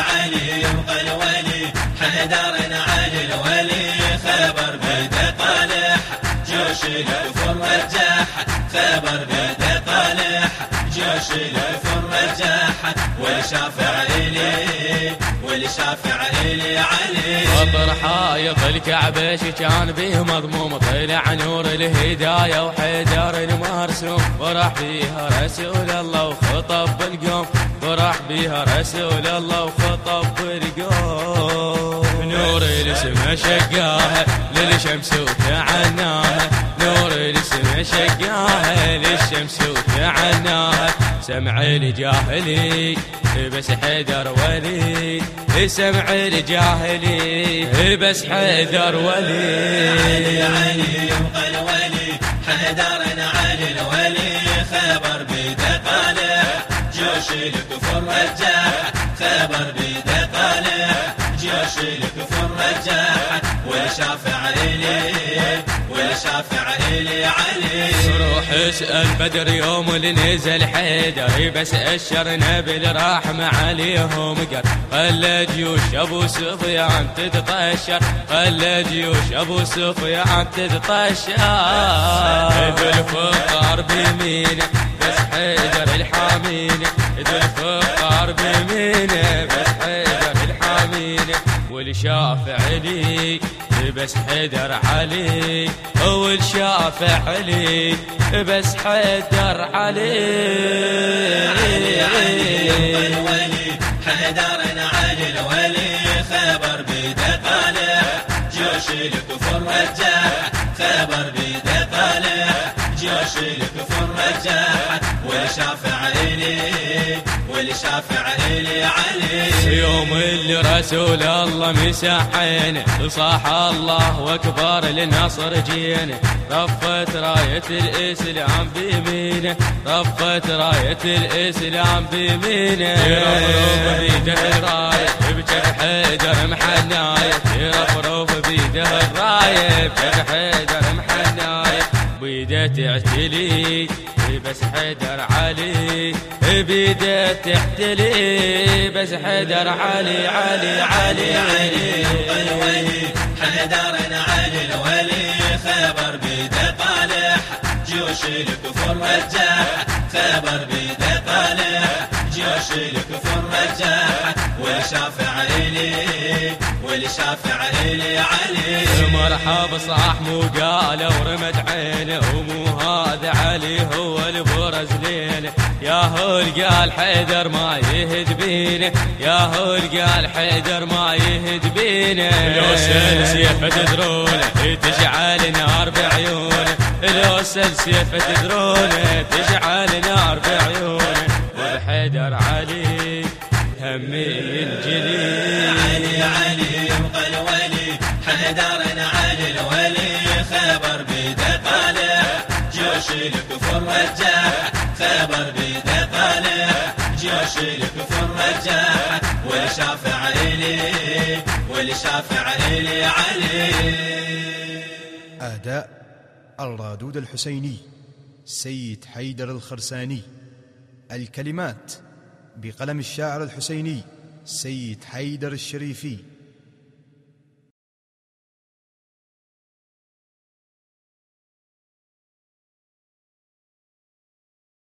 علي يبقى الولي حيدر علي الولي خبر بيده طالح جوش الكفر رجاح خبر بيده طالح جوش الكفر رجاح والشافع إلي والشافع إلي علي. خطر حايط الكعبة كان به مضموم طلع نور الهداية وحيدر المرسوم. فرح فيها رسول الله وخطب بالقوم فرح بيها رسول الله وخطب بالقوم نور الاسم شقاها للشمس وتعناها نور الاسم شقاها للشمس وتعناها سمع الجاهلي بس حيدر ولي سمع الجاهلي بس حيدر ولي علي علي يبقى الولي حيدر علي الولي جوش الكفر رجاح خبر بيده طالع جوش الكفر رجاح والشافع إلي والشافع إلي علي. روح اسأل بدر يوم اللي نزل حيدر بس أشرنا بالرحمة عليهم قال خلى جيوش أبو سفيان تتطشر خلى جيوش أبو سفيان تتطشر. الفقار بيمينه بس حيدر والشافع لي بس حيدر علي. والشافع علي بس حيدر علي. علي علي الولي حيدر علي. الولي خبر بيده طالع جوش الكفر رجاح خبر بيده طالع الكفر إلي والشافع إلي علي يوم اللي رسول الله مسحينه صاح الله أكبر للنصر جينا رفت راية الإسلام بيمينه رفت راية الإسلام بيمينه. يرفرف بيده الراية بجرح حيدر محناية يرفرف بيده الراية بجرح حيدر تعتلي بس حيدر علي بيده تحتلي بس حيدر علي علي علي علي الولي حيدر علي الولي خبر بيده طالع جيوش الكفر رجاح خبر بيده طالع جيوش الكفر والشافع إلي والشافع إلي علي. مرحب صاح مو قال ورمت عينه ومو هذا علي هو البرز لينه يا هول قال حيدر ما يهد بينه يا هول قال حيدر ما يهد بينه لو سل سيفه تدرونه تشعل نار بعيونه لو سل سيفه تدرونه تشعل نار بعيونه الجليل علي علي يبقى الولي حيدر علي الولي خبر بيده طالع جوش الكفر رجاح خبر بيده طالع جوش الكفر رجاح والشافع إلي والشافع إلي علي أداء الرادود الحسيني سيد حيدر الخرساني. الكلمات بقلم الشاعر الحسيني. سيد حيدر الشريفي.